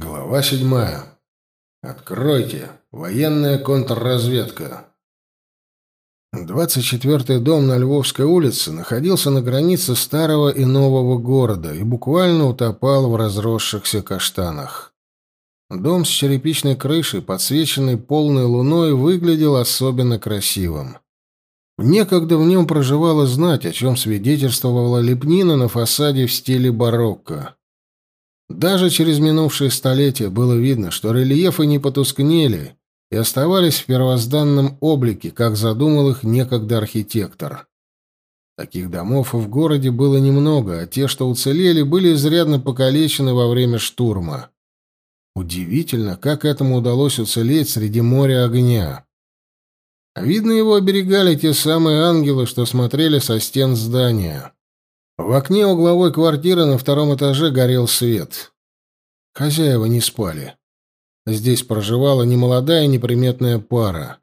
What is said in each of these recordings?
Глава седьмая. Откройте. Военная контрразведка. 24-й дом на Львовской улице находился на границе старого и нового города и буквально утопал в разросшихся каштанах. Дом с черепичной крышей, подсвеченный полной луной, выглядел особенно красивым. Некогда в нем проживала знать, о чем свидетельствовала лепнина на фасаде в стиле барокко. Даже через минувшие столетия было видно, что рельефы не потускнели и оставались в первозданном облике, как задумал их некогда архитектор. Таких домов в городе было немного, а те, что уцелели, были изрядно покалечены во время штурма. Удивительно, как этому удалось уцелеть среди моря огня. Видно, его оберегали те самые ангелы, что смотрели со стен здания. В окне угловой квартиры на втором этаже горел свет. Хозяева не спали. Здесь проживала немолодая неприметная пара.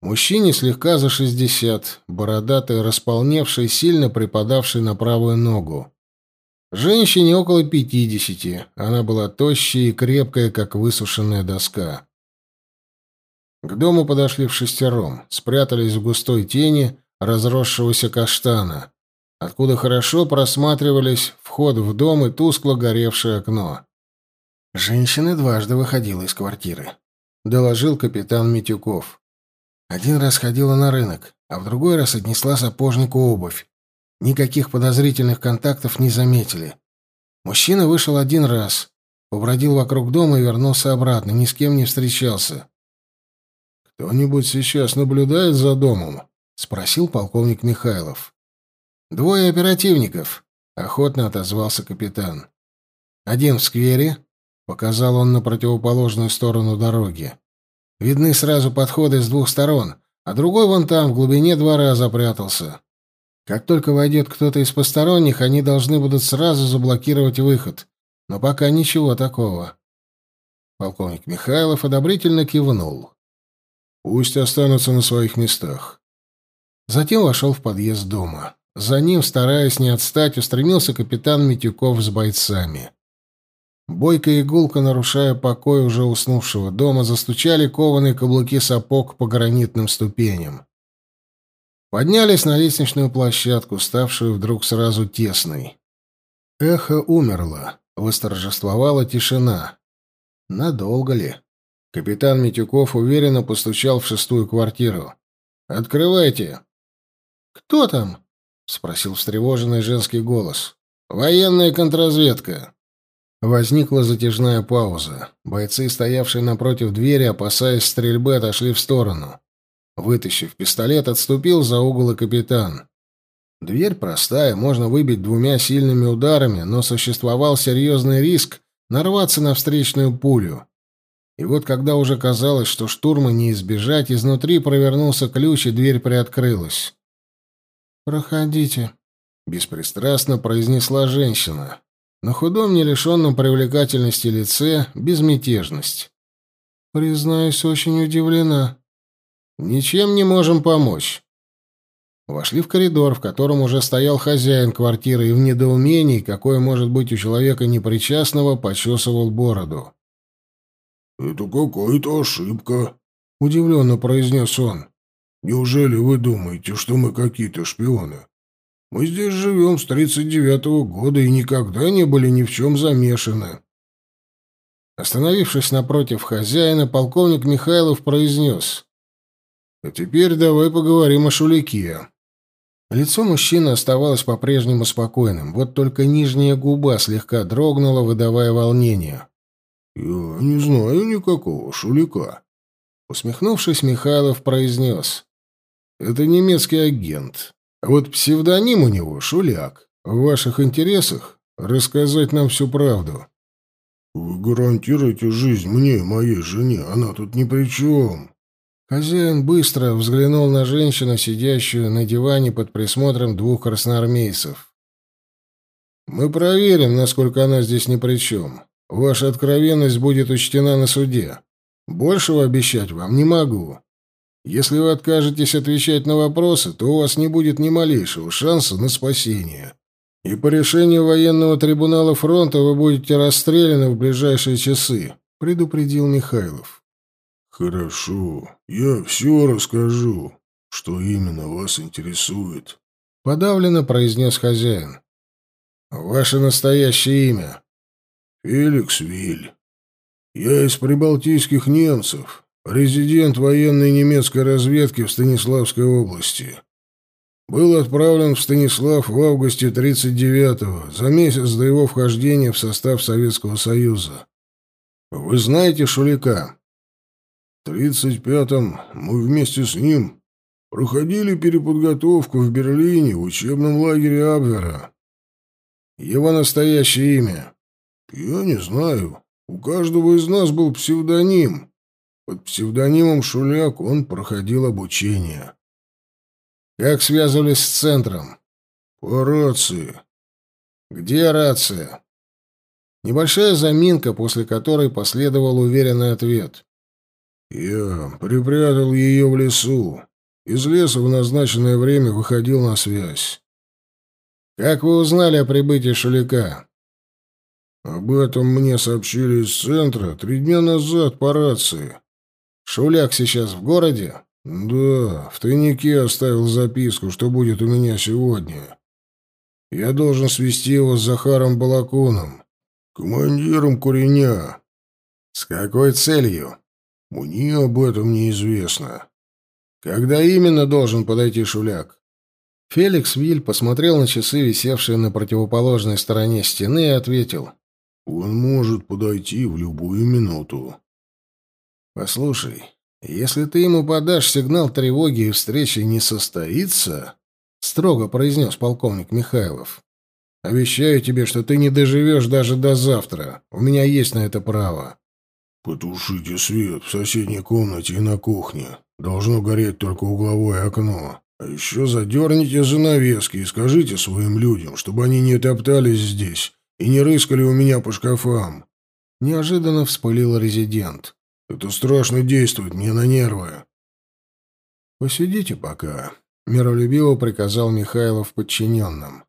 Мужчине слегка за шестьдесят, бородатый, располневший, сильно припадавший на правую ногу. Женщине около пятидесяти, она была тощая и крепкая, как высушенная доска. К дому подошли в шестером, спрятались в густой тени разросшегося каштана откуда хорошо просматривались вход в дом и тускло горевшее окно. Женщина дважды выходила из квартиры, доложил капитан Митюков. Один раз ходила на рынок, а в другой раз отнесла сапожнику обувь. Никаких подозрительных контактов не заметили. Мужчина вышел один раз, побродил вокруг дома и вернулся обратно, ни с кем не встречался. «Кто-нибудь сейчас наблюдает за домом?» — спросил полковник Михайлов. «Двое оперативников», — охотно отозвался капитан. «Один в сквере», — показал он на противоположную сторону дороги. «Видны сразу подходы с двух сторон, а другой вон там, в глубине двора, запрятался. Как только войдет кто-то из посторонних, они должны будут сразу заблокировать выход. Но пока ничего такого». Полковник Михайлов одобрительно кивнул. «Пусть останутся на своих местах». Затем вошел в подъезд дома. За ним, стараясь не отстать, устремился капитан Митюков с бойцами. Бойко и гулко, нарушая покой уже уснувшего дома, застучали кованые каблуки сапог по гранитным ступеням. Поднялись на лестничную площадку, ставшую вдруг сразу тесной. Эхо умерло, восторжествовала тишина. Надолго ли? Капитан Митюков уверенно постучал в шестую квартиру. «Открывайте!» «Кто там?» — спросил встревоженный женский голос. «Военная контрразведка». Возникла затяжная пауза. Бойцы, стоявшие напротив двери, опасаясь стрельбы, отошли в сторону. Вытащив пистолет, отступил за угол и капитан. Дверь простая, можно выбить двумя сильными ударами, но существовал серьезный риск нарваться на встречную пулю. И вот когда уже казалось, что штурма не избежать, изнутри провернулся ключ, и дверь приоткрылась. «Проходите», — беспристрастно произнесла женщина. На худом, не лишенном привлекательности лице безмятежность. «Признаюсь, очень удивлена». «Ничем не можем помочь». Вошли в коридор, в котором уже стоял хозяин квартиры и в недоумении, какое может быть у человека непричастного, почесывал бороду. «Это какая-то ошибка», — удивленно произнес он. Неужели вы думаете, что мы какие-то шпионы? Мы здесь живем с тридцать девятого года и никогда не были ни в чем замешаны. Остановившись напротив хозяина, полковник Михайлов произнес. «А теперь давай поговорим о Шулике». Лицо мужчины оставалось по-прежнему спокойным, вот только нижняя губа слегка дрогнула, выдавая волнение. «Я не знаю никакого Шулика», — усмехнувшись, Михайлов произнес. Это немецкий агент. А вот псевдоним у него — Шуляк. В ваших интересах рассказать нам всю правду. Вы гарантируете жизнь мне и моей жене, она тут ни при чем. Хозяин быстро взглянул на женщину, сидящую на диване под присмотром двух красноармейцев. «Мы проверим, насколько она здесь ни при чем. Ваша откровенность будет учтена на суде. Большего обещать вам не могу. Если вы откажетесь отвечать на вопросы, то у вас не будет ни малейшего шанса на спасение. И по решению военного трибунала фронта вы будете расстреляны в ближайшие часы, предупредил Михайлов. Хорошо, я все расскажу, что именно вас интересует, подавленно произнес хозяин. Ваше настоящее имя? Феликс Виль. Я из прибалтийских немцев, резидент военной немецкой разведки в Станиславской области. Был отправлен в Станислав в августе 39-го, за месяц до его вхождения в состав Советского Союза. Вы знаете Шулика? В 35-м мы вместе с ним проходили переподготовку в Берлине в учебном лагере Абвера. Его настоящее имя? Я не знаю. У каждого из нас был псевдоним. Под псевдонимом Шуляк он проходил обучение. Как связывались с центром? По рации. Где рация? Небольшая заминка, после которой последовал уверенный ответ. Я припрятал ее в лесу. Из леса в назначенное время выходил на связь. Как вы узнали о прибытии Шулика? Об этом мне сообщили из центра три дня назад по рации. Шуляк сейчас в городе? Да, в тайнике оставил записку, что будет у меня сегодня. Я должен свести его с Захаром Балакуном, командиром Куреня. С какой целью? Мне об этом неизвестно. Когда именно должен подойти Шуляк? Феликс Виль посмотрел на часы, висевшие на противоположной стороне стены, и ответил. Он может подойти в любую минуту. Послушай, если ты ему подашь сигнал тревоги и встреча не состоится, строго произнес полковник Михайлов. Обещаю тебе, что ты не доживешь даже до завтра. У меня есть на это право. Потушите свет в соседней комнате и на кухне. Должно гореть только угловое окно. А еще задерните занавески и скажите своим людям, чтобы они не топтались здесь и не рыскали у меня по шкафам. Неожиданно вспылил резидент. Это страшно действует мне на нервы. Посидите пока, миролюбиво приказал Михайлов подчиненным.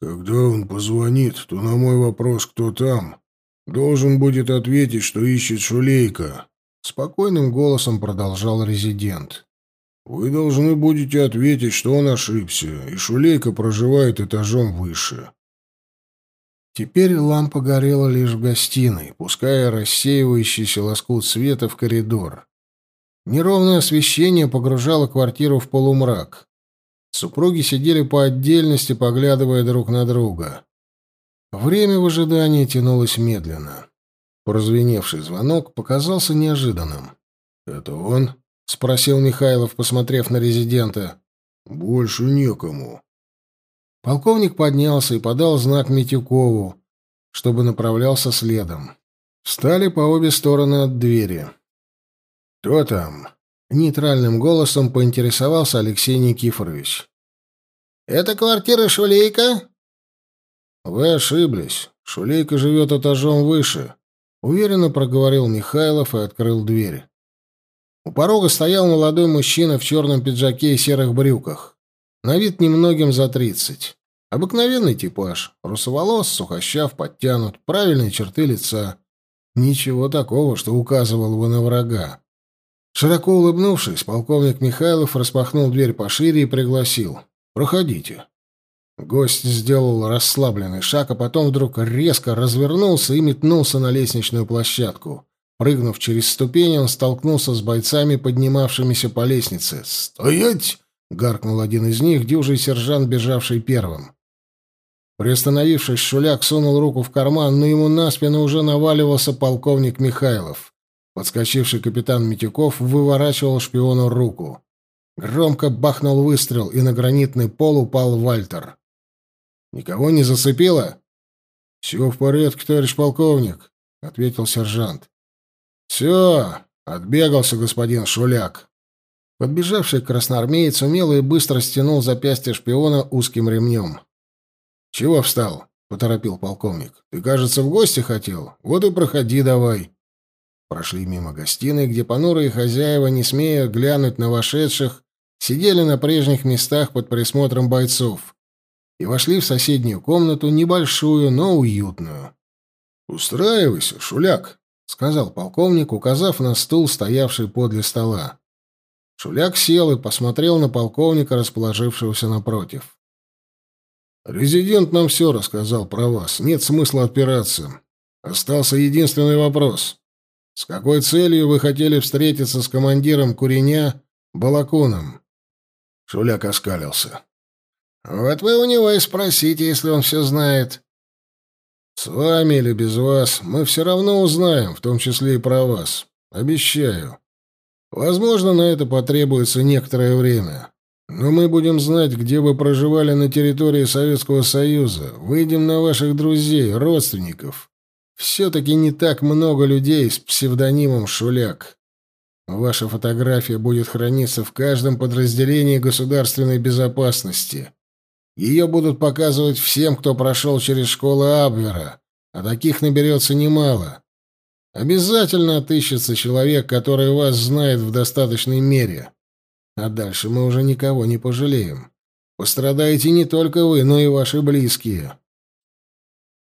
Когда он позвонит, то на мой вопрос, кто там, должен будет ответить, что ищет Шулейка. Спокойным голосом продолжал резидент. Вы должны будете ответить, что он ошибся, и Шулейка проживает этажом выше. Теперь лампа горела лишь в гостиной, пуская рассеивающийся лоскут света в коридор. Неровное освещение погружало квартиру в полумрак. Супруги сидели по отдельности, поглядывая друг на друга. Время в ожидании тянулось медленно. Прозвеневший звонок показался неожиданным. «Это он?» — спросил Михайлов, посмотрев на резидента. «Больше некому», Полковник поднялся и подал знак Митюкову, чтобы направлялся следом. Встали по обе стороны от двери. «Кто там?» — нейтральным голосом поинтересовался Алексей Никифорович. «Это квартира Шулейка?» «Вы ошиблись. Шулейка живет этажом выше», — уверенно проговорил Михайлов и открыл дверь. У порога стоял молодой мужчина в черном пиджаке и серых брюках. На вид немногим за тридцать. Обыкновенный типаж. Русоволос, сухощав, подтянут, правильные черты лица. Ничего такого, что указывало бы на врага. Широко улыбнувшись, полковник Михайлов распахнул дверь пошире и пригласил. «Проходите». Гость сделал расслабленный шаг, а потом вдруг резко развернулся и метнулся на лестничную площадку. Прыгнув через ступени, он столкнулся с бойцами, поднимавшимися по лестнице. «Стоять!» — гаркнул один из них, дюжий сержант, бежавший первым. Приостановившись, Шуляк сунул руку в карман, но ему на спину уже наваливался полковник Михайлов. Подскочивший капитан Митюков выворачивал шпиону руку. Громко бахнул выстрел, и на гранитный пол упал Вальтер. «Никого не зацепило?» «Все в порядке, товарищ полковник», — ответил сержант. «Все, отбегался господин Шуляк». Подбежавший красноармеец умело и быстро стянул запястье шпиона узким ремнем. «Чего встал?» — поторопил полковник. «Ты, кажется, в гости хотел? Вот и проходи давай». Прошли мимо гостиной, где понурые хозяева, не смея глянуть на вошедших, сидели на прежних местах под присмотром бойцов. и вошли в соседнюю комнату, небольшую, но уютную. «Устраивайся, шуляк», — сказал полковник, указав на стул, стоявший подле стола. Шуляк сел и посмотрел на полковника, расположившегося напротив. «Резидент нам все рассказал про вас. Нет смысла отпираться. Остался единственный вопрос. С какой целью вы хотели встретиться с командиром Куреня Балакуном?» Шуляк оскалился. «Вот вы у него и спросите, если он все знает». «С вами или без вас, мы все равно узнаем, в том числе и про вас. Обещаю. Возможно, на это потребуется некоторое время. Но мы будем знать, где вы проживали на территории Советского Союза. Выйдем на ваших друзей, родственников. Все-таки не так много людей с псевдонимом «Шуляк». Ваша фотография будет храниться в каждом подразделении государственной безопасности. Ее будут показывать всем, кто прошел через школу Абвера, а таких наберется немало. Обязательно отыщется человек, который вас знает в достаточной мере. А дальше мы уже никого не пожалеем. Пострадаете не только вы, но и ваши близкие.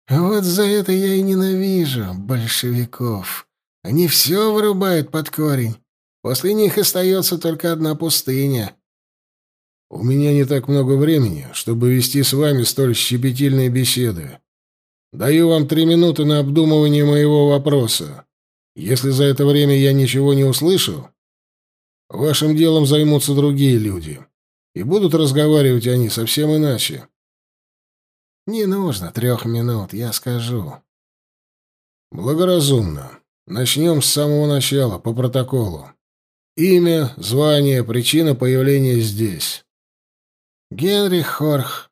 Вот за это я и ненавижу большевиков. Они все вырубают под корень. После них остается только одна пустыня. У меня не так много времени, чтобы вести с вами столь щепетильные беседы. Даю вам три минуты на обдумывание моего вопроса. Если за это время я ничего не услышу, вашим делом займутся другие люди. И будут разговаривать они совсем иначе. Не нужно трех минут, я скажу. Благоразумно. Начнем с самого начала, по протоколу. Имя, звание, причина появления здесь. Генрих Хорх,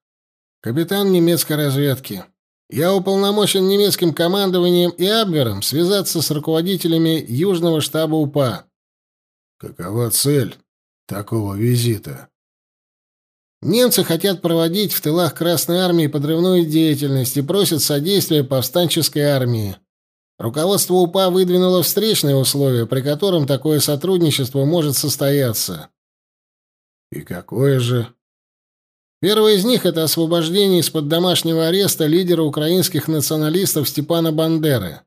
капитан немецкой разведки. Я уполномочен немецким командованием и Абвером связаться с руководителями Южного штаба УПА. Какова цель такого визита? Немцы хотят проводить в тылах Красной Армии подрывную деятельность и просят содействия повстанческой армии. Руководство УПА выдвинуло встречные условия, при котором такое сотрудничество может состояться. И какое же? Первое из них — это освобождение из-под домашнего ареста лидера украинских националистов Степана Бандеры.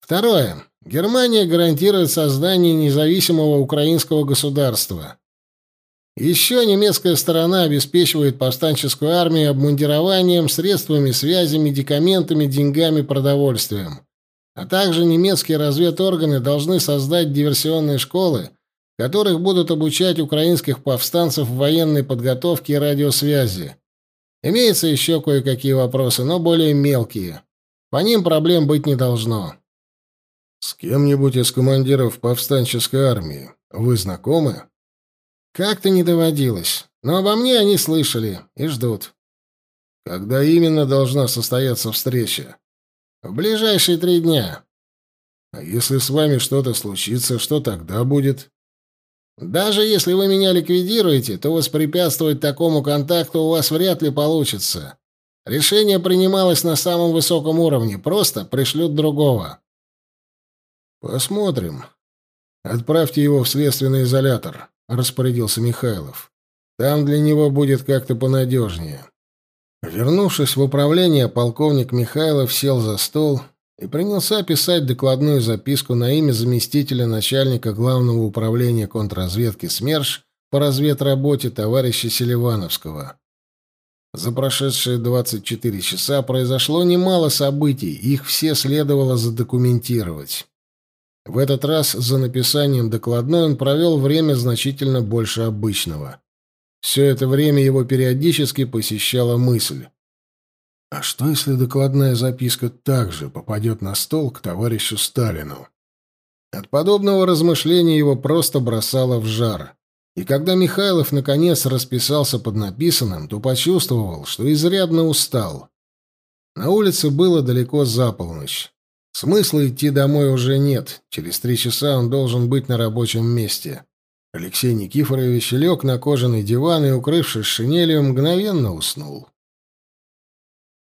Второе. Германия гарантирует создание независимого украинского государства. Еще немецкая сторона обеспечивает повстанческую армию обмундированием, средствами связи, медикаментами, деньгами, продовольствием. А также немецкие разведорганы должны создать диверсионные школы, которых будут обучать украинских повстанцев в военной подготовке и радиосвязи. Имеются еще кое-какие вопросы, но более мелкие. По ним проблем быть не должно. С кем-нибудь из командиров повстанческой армии вы знакомы? Как-то не доводилось, но обо мне они слышали и ждут. Когда именно должна состояться встреча? В ближайшие три дня. А если с вами что-то случится, что тогда будет? Даже если вы меня ликвидируете, то воспрепятствовать такому контакту у вас вряд ли получится. Решение принималось на самом высоком уровне, просто пришлют другого. Посмотрим. Отправьте его в следственный изолятор, распорядился Михайлов. Там для него будет как-то понадежнее. Вернувшись в управление, полковник Михайлов сел за стол и принялся писать докладную записку на имя заместителя начальника Главного управления контрразведки СМЕРШ по разведработе товарища Селивановского. За прошедшие 24 часа произошло немало событий, их все следовало задокументировать. В этот раз за написанием докладной он провел время значительно больше обычного. Все это время его периодически посещала мысль. А что, если докладная записка также попадет на стол к товарищу Сталину? От подобного размышления его просто бросало в жар. И когда Михайлов наконец расписался под написанным, то почувствовал, что изрядно устал. На улице было далеко за полночь. Смысла идти домой уже нет. Через три часа он должен быть на рабочем месте. Алексей Никифорович лег на кожаный диван и, укрывшись шинелью, мгновенно уснул.